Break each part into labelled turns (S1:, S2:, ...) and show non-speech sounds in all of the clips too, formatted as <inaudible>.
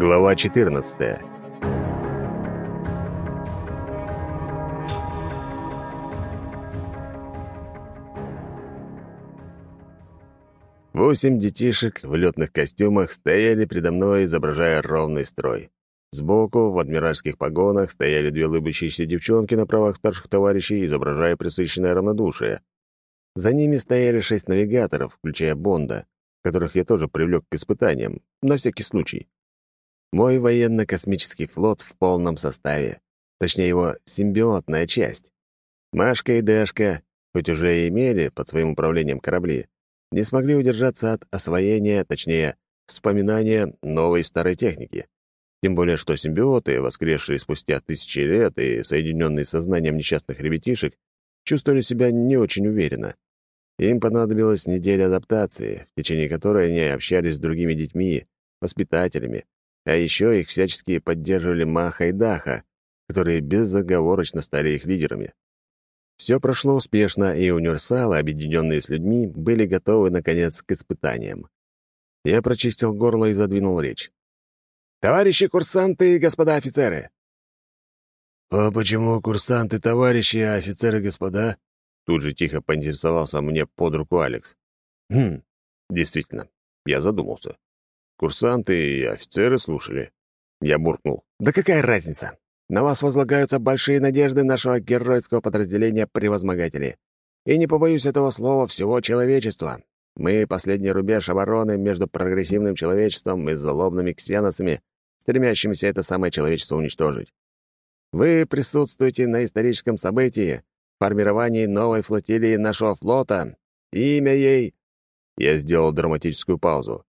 S1: Глава 14. Восемь детишек в летных костюмах стояли передо мной, изображая ровный строй. Сбоку, в адмиральских погонах, стояли две улыбающиеся девчонки на правах старших товарищей, изображая присыщенное равнодушие. За ними стояли шесть навигаторов, включая Бонда, которых я тоже привлек к испытаниям, на всякий случай. Мой военно-космический флот в полном составе, точнее его симбиотная часть. Машка и Дэшка, хоть уже и имели под своим управлением корабли, не смогли удержаться от освоения, точнее, вспоминания новой старой техники. Тем более, что симбиоты, воскресшие спустя тысячи лет и соединенные сознанием несчастных ребятишек, чувствовали себя не очень уверенно. Им понадобилась неделя адаптации, в течение которой они общались с другими детьми, воспитателями, а еще их всячески поддерживали Маха и Даха, которые безоговорочно стали их лидерами. Все прошло успешно, и универсалы, объединенные с людьми, были готовы, наконец, к испытаниям. Я прочистил горло и задвинул речь. «Товарищи курсанты и господа офицеры!»
S2: «А почему курсанты, товарищи, а офицеры, господа?»
S1: Тут же тихо поинтересовался мне под руку Алекс. «Хм, действительно, я задумался. Курсанты и офицеры слушали. Я буркнул. «Да какая разница? На вас возлагаются большие надежды нашего геройского подразделения «Превозмогатели». И не побоюсь этого слова всего человечества. Мы — последний рубеж обороны между прогрессивным человечеством и злобными ксеносами, стремящимися это самое человечество уничтожить. Вы присутствуете на историческом событии, формировании новой флотилии нашего флота. Имя ей...» Я сделал драматическую паузу.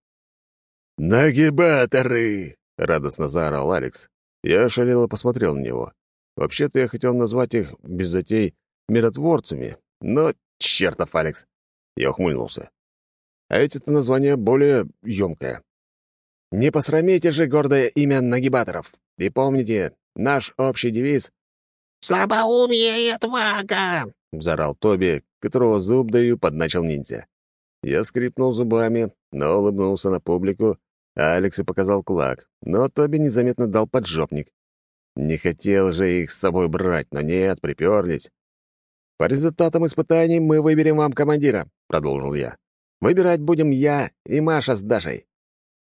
S2: «Нагибаторы!» — радостно заорал Алекс.
S1: Я ошалело посмотрел на него. Вообще-то я хотел назвать их, без затей, миротворцами, но чертов Алекс. Я ухмыльнулся. А ведь это название более ёмкое. Не посрамите же гордое имя нагибаторов. И помните, наш общий девиз
S3: «Слабоумие и отвага!»
S1: — взорал Тоби, которого зуб даю подначил ниндзя. Я скрипнул зубами, но улыбнулся на публику Алекс и показал кулак, но Тоби незаметно дал поджопник. Не хотел же их с собой брать, но нет, приперлись. «По результатам испытаний мы выберем вам командира», — продолжил я. «Выбирать будем я и Маша с Дашей.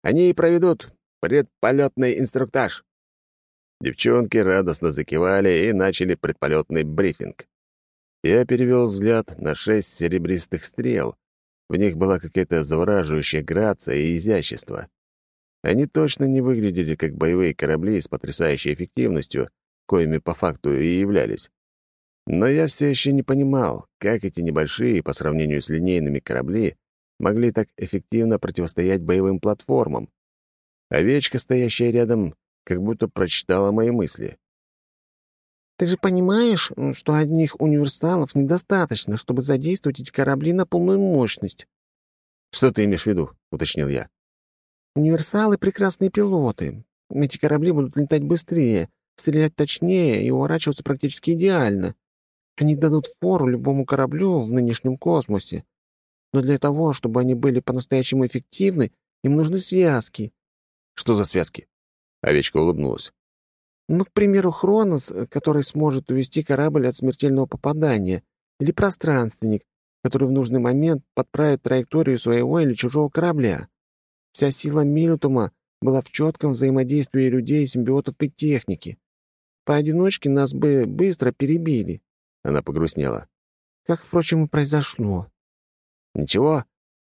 S1: Они и проведут предполетный инструктаж». Девчонки радостно закивали и начали предполетный брифинг. Я перевел взгляд на шесть серебристых стрел. В них была какая-то завораживающая грация и изящество. Они точно не выглядели как боевые корабли с потрясающей эффективностью, коими по факту и являлись. Но я все еще не понимал, как эти небольшие, по сравнению с линейными корабли, могли так эффективно противостоять боевым платформам. Овечка, стоящая рядом, как будто прочитала мои мысли.
S3: «Ты же понимаешь, что одних универсалов недостаточно, чтобы задействовать эти корабли на полную мощность?»
S1: «Что ты имеешь в виду?» — уточнил я.
S3: Универсалы — прекрасные пилоты. Эти корабли будут летать быстрее, стрелять точнее и уворачиваться практически идеально. Они дадут фору любому кораблю в нынешнем космосе. Но для того, чтобы они были по-настоящему эффективны, им нужны связки.
S1: Что за связки? Овечка улыбнулась.
S3: Ну, к примеру, Хронос, который сможет увести корабль от смертельного попадания, или пространственник, который в нужный момент подправит траекторию своего или чужого корабля. Вся сила Минутума была в четком взаимодействии людей, симбиотов и техники. Поодиночке нас бы быстро перебили.
S1: Она погрустнела.
S3: Как, впрочем, и произошло.
S1: Ничего,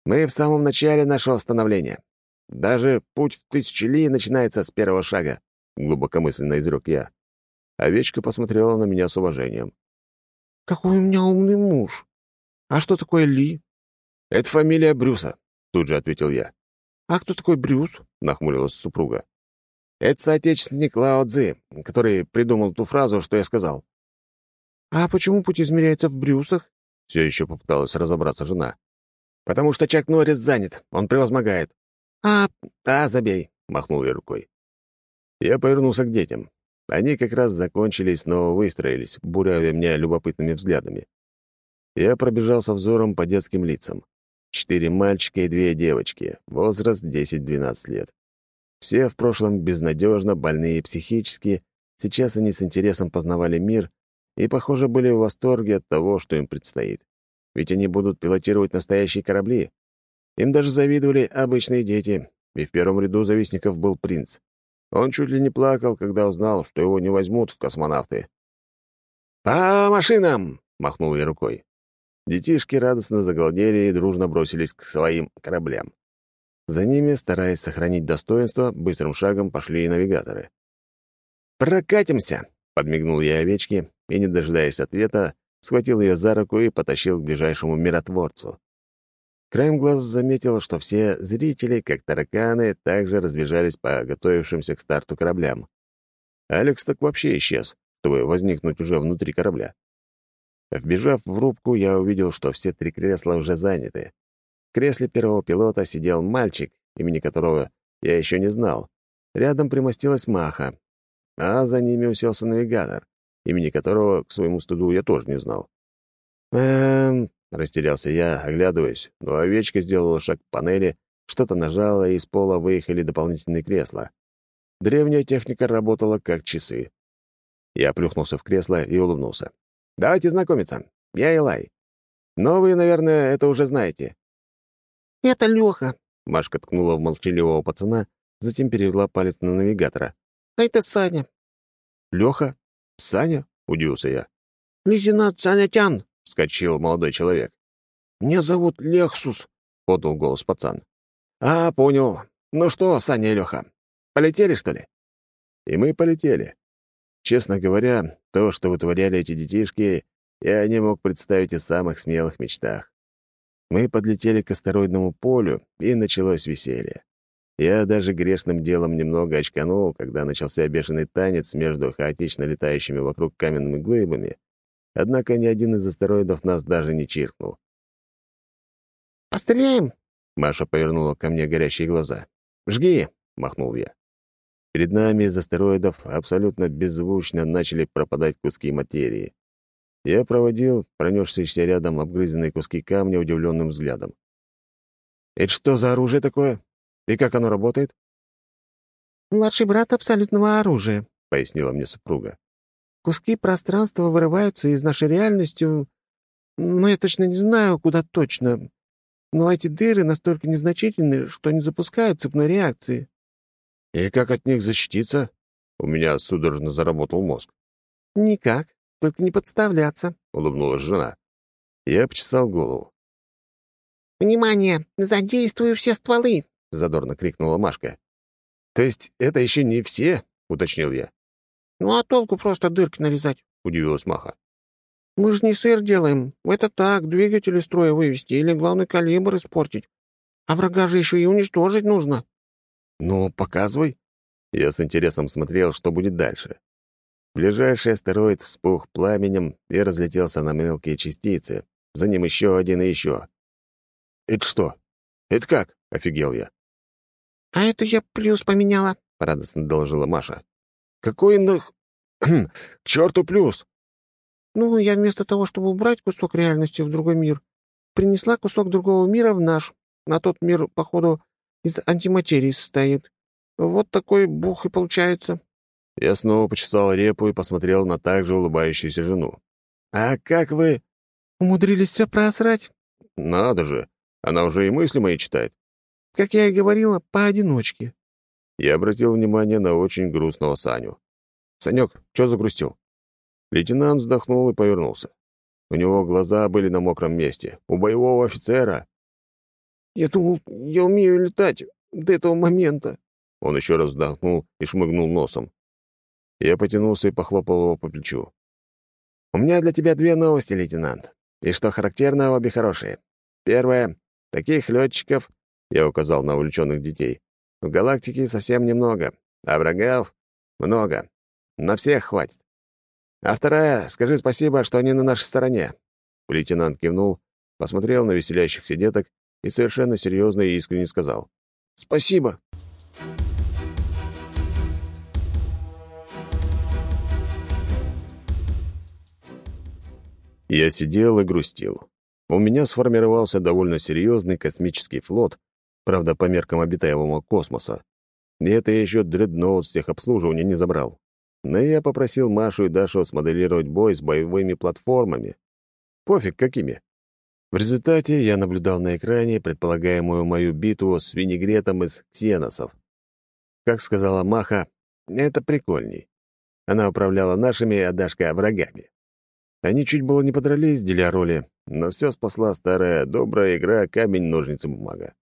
S1: мы в самом начале нашего становления. Даже путь в тысячи ли начинается с первого шага, глубокомысленно изрек я. Овечка посмотрела на меня с уважением.
S3: «Какой у меня умный муж! А что такое Ли?»
S1: «Это фамилия Брюса», — тут же ответил я.
S3: «А кто такой Брюс?»
S1: — нахмурилась супруга. «Это соотечественник Лао Цзи, который придумал ту фразу, что я сказал».
S3: «А почему путь измеряется в Брюсах?»
S1: — все еще попыталась разобраться жена. «Потому что Чак Норрис занят, он превозмогает».
S3: «А...»
S1: «А, забей», — махнул я рукой. Я повернулся к детям. Они как раз закончили и снова выстроились, буравя меня любопытными взглядами. Я пробежался взором по детским лицам. Четыре мальчика и две девочки, возраст 10-12 лет. Все в прошлом безнадежно больные психически, сейчас они с интересом познавали мир и, похоже, были в восторге от того, что им предстоит. Ведь они будут пилотировать настоящие корабли. Им даже завидовали обычные дети, и в первом ряду завистников был принц. Он чуть ли не плакал, когда узнал, что его не возьмут в космонавты. «По машинам!» — махнул я рукой. Детишки радостно загалдели и дружно бросились к своим кораблям. За ними, стараясь сохранить достоинство, быстрым шагом пошли и навигаторы. «Прокатимся!» — подмигнул я овечке и, не дожидаясь ответа, схватил ее за руку и потащил к ближайшему миротворцу. Краем глаз заметил, что все зрители, как тараканы, также разбежались по готовившимся к старту кораблям. Алекс так вообще исчез, чтобы возникнуть уже внутри корабля. Вбежав в рубку, я увидел, что все три кресла уже заняты. В кресле первого пилота сидел мальчик, имени которого я еще не знал. Рядом примостилась Маха, а за ними уселся навигатор, имени которого, к своему стыду, я тоже не знал. «Эм...» — растерялся я, оглядываясь, но овечка сделала шаг к панели, что-то нажала, и из пола выехали дополнительные кресла. Древняя техника работала как часы. Я плюхнулся в кресло и улыбнулся. «Давайте знакомиться. Я Элай. Но вы, наверное, это уже знаете».
S3: «Это Лёха», —
S1: Машка ткнула в молчаливого пацана, затем перевела палец на навигатора.
S3: «А это Саня».
S1: «Лёха? Саня?» — удивился я.
S3: «Лейтенант Санятян», —
S1: вскочил молодой человек.
S3: «Меня зовут Лексус», —
S1: подал голос пацан. «А, понял. Ну что, Саня и Лёха, полетели, что ли?» И мы полетели. Честно говоря, то, что вытворяли эти детишки, я не мог представить и в самых смелых мечтах. Мы подлетели к астероидному полю, и началось веселье. Я даже грешным делом немного очканул, когда начался бешеный танец между хаотично летающими вокруг каменными глыбами, однако ни один из астероидов нас даже не чиркнул.
S3: «Постреляем!»
S1: — Маша повернула ко мне горящие глаза. «Жги!» — махнул я. Перед нами из астероидов абсолютно беззвучно начали пропадать куски материи. Я проводил пронесшиеся рядом обгрызенные куски камня удивленным взглядом. «Это что за оружие такое? И как оно работает?»
S3: «Младший брат абсолютного оружия», — пояснила мне супруга. «Куски пространства вырываются из нашей реальности, но я точно не знаю, куда точно. Но эти дыры настолько незначительны, что не запускают цепной реакции.
S1: «И как от них защититься?» У меня судорожно заработал мозг.
S3: «Никак, только не подставляться», —
S1: улыбнулась жена. Я почесал голову.
S3: «Внимание! Задействую все стволы!»
S1: — задорно крикнула Машка. «То есть это еще не все?» — уточнил я.
S3: «Ну а толку просто дырки нарезать?»
S1: — удивилась Маха.
S3: «Мы же не сыр делаем. Это так, двигатель из строя вывести или главный калибр испортить. А врага же еще и уничтожить нужно».
S1: «Ну, показывай». Я с интересом смотрел, что будет дальше. Ближайший астероид вспух пламенем и разлетелся на мелкие частицы. За ним еще один и еще. «Это что? Это как?» — офигел я.
S3: «А это я плюс поменяла», —
S1: радостно доложила Маша. «Какой нах... к черту плюс?»
S3: «Ну, я вместо того, чтобы убрать кусок реальности в другой мир, принесла кусок другого мира в наш. На тот мир, походу, из антиматерии состоит. Вот такой бух и получается».
S1: Я снова почесал репу и посмотрел на также улыбающуюся жену. «А как вы...»
S3: «Умудрились все просрать?»
S1: «Надо же! Она уже и мысли мои читает».
S3: «Как я и говорила, поодиночке».
S1: Я обратил внимание на очень грустного Саню. «Санек, что загрустил?» Лейтенант вздохнул и повернулся. У него глаза были на мокром месте. У боевого офицера.
S3: Я думал, я умею летать до этого момента».
S1: Он еще раз вздохнул и шмыгнул носом. Я потянулся и похлопал его по плечу. «У меня для тебя две новости, лейтенант. И что характерно, обе хорошие. Первое. Таких летчиков, я указал на увлеченных детей, в галактике совсем немного, а врагов много. На всех хватит. А вторая, скажи спасибо, что они на нашей стороне». Лейтенант кивнул, посмотрел на веселящихся деток и совершенно серьезно и искренне сказал.
S3: «Спасибо».
S1: Я сидел и грустил. У меня сформировался довольно серьезный космический флот, правда, по меркам обитаемого космоса. И это я еще дредноут с техобслуживания не забрал. Но я попросил Машу и Дашу смоделировать бой с боевыми платформами. Пофиг какими. В результате я наблюдал на экране предполагаемую мою битву с винегретом из ксеносов. Как сказала Маха, это прикольней. Она управляла нашими, а Дашка — врагами. Они чуть было не подрались, деля роли, но все спасла старая добрая игра «Камень, ножницы, бумага».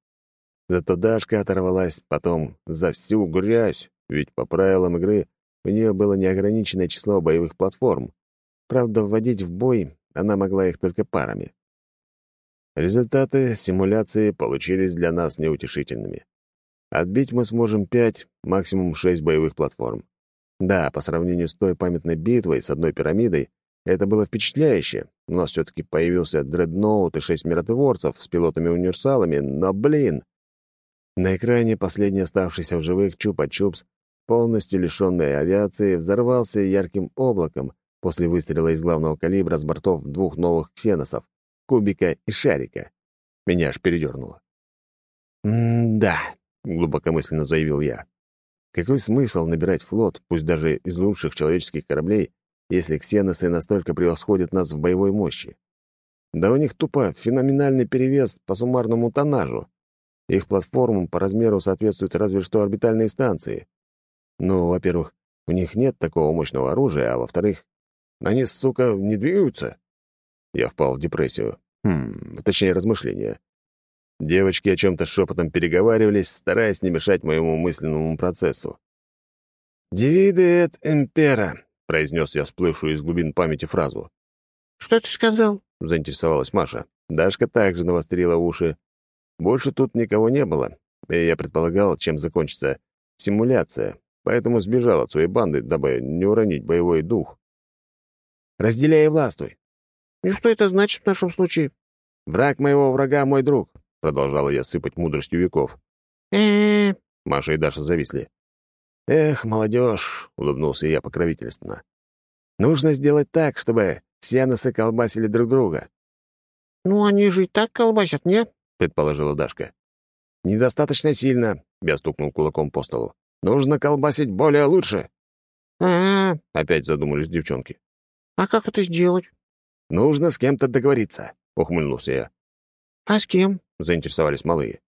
S1: Зато Дашка оторвалась потом за всю грязь, ведь по правилам игры у нее было неограниченное число боевых платформ. Правда, вводить в бой она могла их только парами. Результаты симуляции получились для нас неутешительными. Отбить мы сможем пять, максимум шесть боевых платформ. Да, по сравнению с той памятной битвой с одной пирамидой, это было впечатляюще. У нас все-таки появился дредноут и шесть миротворцев с пилотами-универсалами, но, блин! На экране последний оставшийся в живых Чупа-Чупс, полностью лишенный авиации, взорвался ярким облаком после выстрела из главного калибра с бортов двух новых ксеносов — Кубика и Шарика. Меня аж передернуло. «М-да», — глубокомысленно заявил я. «Какой смысл набирать флот, пусть даже из лучших человеческих кораблей, если ксеносы настолько превосходят нас в боевой мощи? Да у них тупо феноменальный перевес по суммарному тоннажу. Их платформам по размеру соответствуют разве что орбитальные станции. Ну, во-первых, у них нет такого мощного оружия, а во-вторых, они, сука, не двигаются. Я впал в депрессию. Хм, точнее, размышления. Девочки о чем-то шепотом переговаривались, стараясь не мешать моему мысленному процессу. «Дивиде эт импера», — произнес я всплывшую из глубин памяти фразу.
S3: «Что ты сказал?»
S1: — заинтересовалась Маша. Дашка также навострила уши. Больше тут никого не было, и я предполагал, чем закончится симуляция, поэтому сбежал от своей банды, дабы не уронить боевой дух. «Разделяй и властвуй».
S3: «И что это значит в нашем случае?»
S1: «Враг моего врага — мой друг», — продолжала я сыпать мудростью веков.
S3: э
S1: Маша и Даша зависли. «Эх, молодежь!» — улыбнулся я покровительственно. «Нужно сделать так, чтобы все носы колбасили друг друга».
S3: «Ну, они же и так колбасят, нет?»
S1: предположила Дашка. «Недостаточно сильно», — я стукнул кулаком по столу. «Нужно колбасить более лучше».
S3: «А-а-а», —
S1: опять задумались девчонки.
S3: «А как это сделать?»
S1: «Нужно с кем-то договориться», — ухмыльнулся я.
S3: «А с кем?»
S1: — заинтересовались малые.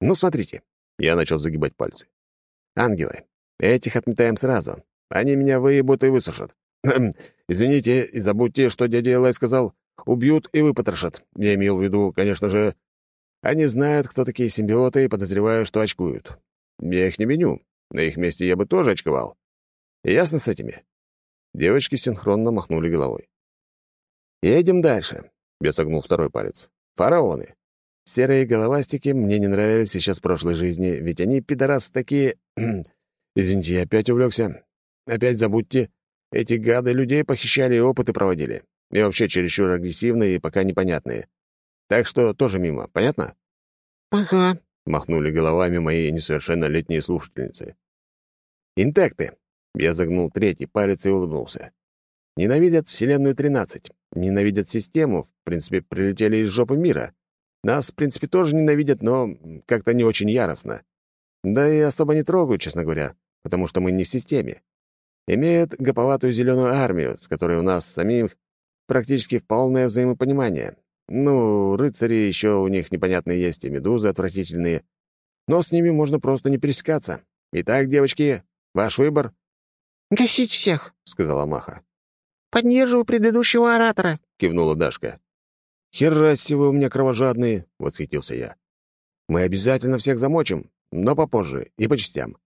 S1: «Ну, смотрите». Я начал загибать пальцы. «Ангелы. Этих отметаем сразу. Они меня выебут и высушат. Извините и забудьте, что дядя Элай сказал. Убьют и выпотрошат. Я имел в виду, конечно же, они знают, кто такие симбиоты, и подозреваю, что очкуют. Я их не виню. На их месте я бы тоже очковал. Ясно с этими?» Девочки синхронно махнули головой. «Едем дальше», — я согнул второй палец. «Фараоны. Серые головастики мне не нравились еще с прошлой жизни, ведь они, пидорасы, такие... <clears throat> Извините, я опять увлекся. Опять забудьте. Эти гады людей похищали и опыты проводили. И вообще чересчур агрессивные и пока непонятные. Так что тоже мимо, понятно?»
S3: «Ага», —
S1: махнули головами мои несовершеннолетние слушательницы. «Интекты!» — я загнул третий палец и улыбнулся. «Ненавидят Вселенную 13, ненавидят систему, в принципе, прилетели из жопы мира. Нас, в принципе, тоже ненавидят, но как-то не очень яростно. Да и особо не трогают, честно говоря, потому что мы не в системе. Имеют гоповатую зеленую армию, с которой у нас самих практически в полное взаимопонимание, ну, рыцари еще у них непонятные есть, и медузы отвратительные. Но с ними можно просто не пересекаться. Итак, девочки, ваш выбор».
S3: «Гасить всех», —
S1: сказала Маха.
S3: «Поддерживаю предыдущего оратора», —
S1: кивнула Дашка. «Хераси вы у меня кровожадные», — восхитился я. «Мы обязательно всех замочим, но попозже и по частям.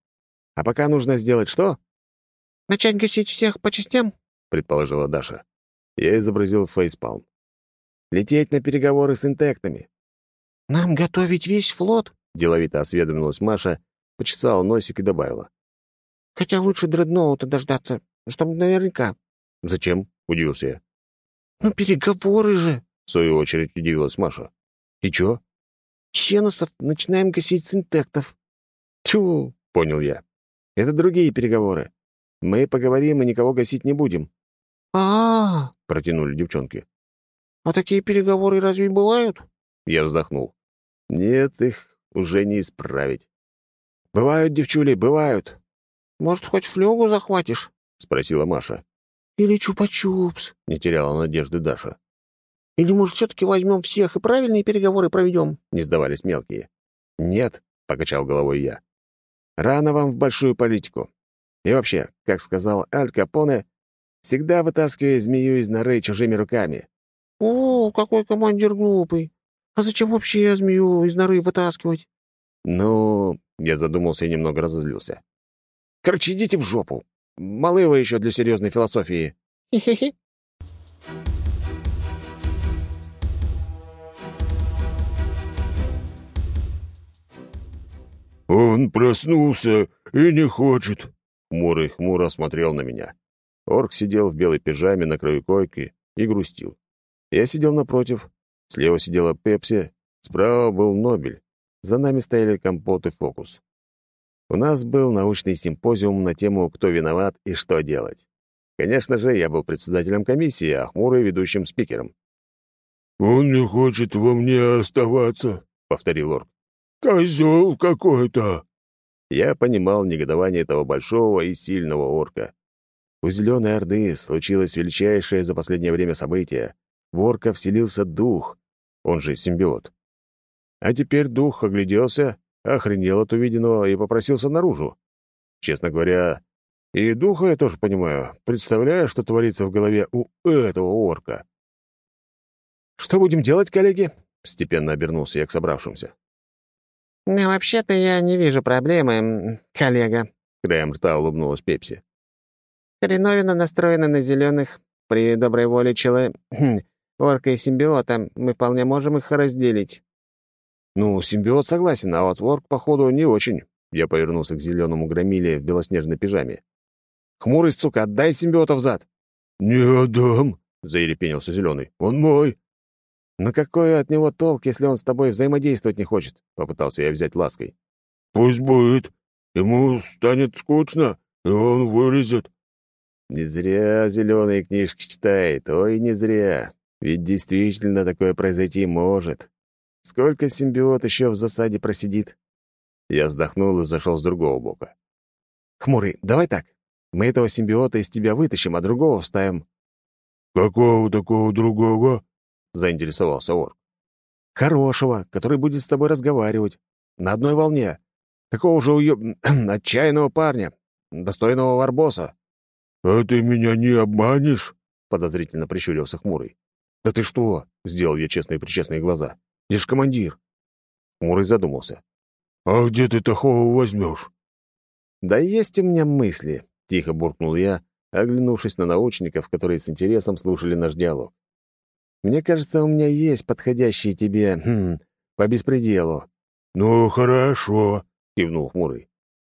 S1: А пока нужно сделать что?»
S3: «Начать гасить всех по частям», —
S1: предположила Даша. Я изобразил фейспалм. Лететь на переговоры с интектами.
S3: «Нам готовить весь флот?»
S1: — деловито осведомилась Маша, почесала носик и добавила.
S3: «Хотя лучше дредноута дождаться, чтобы наверняка».
S1: «Зачем?» — удивился я.
S3: «Ну, переговоры же!»
S1: — в свою очередь удивилась Маша. «И чё?»
S3: «Сенусов начинаем гасить с интектов».
S1: «Тьфу!» — понял я. «Это другие переговоры. Мы поговорим и никого гасить не будем».
S3: «А-а-а!»
S1: — протянули девчонки.
S3: «А такие переговоры разве бывают?»
S1: Я вздохнул. «Нет, их уже не исправить». «Бывают, девчули, бывают».
S3: «Может, хоть флюгу захватишь?»
S1: — спросила Маша.
S3: «Или чупа-чупс?»
S1: — не теряла надежды Даша.
S3: «Или, может, все-таки возьмем всех и правильные переговоры проведем?»
S1: — не сдавались мелкие. «Нет», — покачал головой я. «Рано вам в большую политику. И вообще, как сказал Аль Капоне, всегда вытаскивай змею из норы чужими руками».
S3: «О, какой командир глупый! А зачем вообще змею из норы вытаскивать?»
S1: «Ну...» — я задумался и немного разозлился. «Короче, идите в жопу. Малы вы еще для серьезной философии».
S3: «Хе-хе-хе».
S2: «Он проснулся и не хочет».
S1: Хмурый хмуро смотрел на меня. Орк сидел в белой пижаме на краю койки и грустил. Я сидел напротив. Слева сидела Пепси, справа был Нобель. За нами стояли Компот и Фокус. У нас был научный симпозиум на тему «Кто виноват и что делать». Конечно же, я был председателем комиссии, а Хмурый — ведущим спикером.
S2: «Он не хочет во мне оставаться», — повторил Орк. «Козел какой-то!»
S1: Я понимал негодование этого большого и сильного орка. У Зеленой Орды случилось величайшее за последнее время событие. В орка вселился дух, он же симбиот. А теперь дух огляделся, охренел от увиденного и попросился наружу. Честно говоря, и духа я тоже понимаю, представляю, что творится в голове у этого орка. «Что будем делать, коллеги?» — степенно обернулся я к собравшимся.
S3: «Ну, вообще-то я не вижу проблемы, коллега», —
S1: краем рта улыбнулась Пепси.
S3: «Хреновина настроена на зеленых. При доброй воле чело... <clears throat> орка и симбиота мы вполне можем их разделить».
S1: «Ну, симбиот согласен, а вот орк, походу, не очень». Я повернулся к зеленому громиле в белоснежной пижаме. «Хмурый, сука, отдай симбиота взад!»
S2: «Не отдам», — заерепенился зеленый. «Он мой».
S1: «Но какой от него толк, если он с тобой взаимодействовать не хочет?» — попытался я взять лаской.
S2: «Пусть будет. Ему станет скучно, и он вылезет».
S1: Не зря зеленые книжки читает, ой, не зря. Ведь действительно такое произойти может. Сколько симбиот еще в засаде просидит? Я вздохнул и зашел с другого бока. «Хмурый, давай так. Мы этого симбиота из тебя вытащим, а другого вставим».
S2: «Какого такого другого?»
S1: — заинтересовался Орк. «Хорошего, который будет с тобой разговаривать. На одной волне. Такого же уё... <clears throat> отчаянного парня, достойного Варбоса».
S2: «А ты меня не обманешь?»
S1: — подозрительно прищурился Хмурый. «Да ты что?» — сделал я честные-причестные глаза. «Я командир». Хмурый задумался.
S2: «А где ты такого возьмешь?»
S1: «Да есть у меня мысли», — тихо буркнул я, оглянувшись на научников, которые с интересом слушали наш диалог. Мне кажется, у меня есть подходящие тебе, хм, по беспределу».
S2: «Ну, хорошо», —
S1: кивнул Хмурый.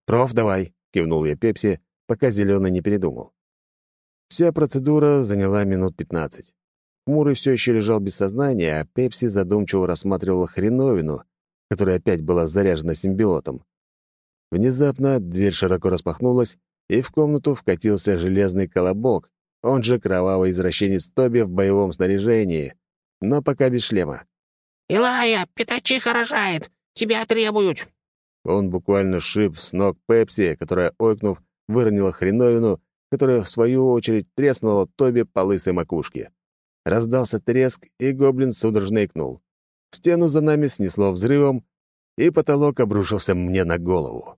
S1: «Проф, давай», — кивнул я Пепси, пока Зеленый не передумал. Вся процедура заняла минут пятнадцать. Хмурый все еще лежал без сознания, а Пепси задумчиво рассматривала хреновину, которая опять была заряжена симбиотом. Внезапно дверь широко распахнулась, и в комнату вкатился железный колобок, он же кровавый извращенец Тоби в боевом снаряжении, но пока без шлема.
S3: «Илая, пятачиха рожает! Тебя требуют!»
S1: Он буквально шип с ног Пепси, которая, ойкнув, выронила хреновину, которая, в свою очередь, треснула Тоби по лысой макушке. Раздался треск, и гоблин судорожно икнул. Стену за нами снесло взрывом, и потолок обрушился мне на голову.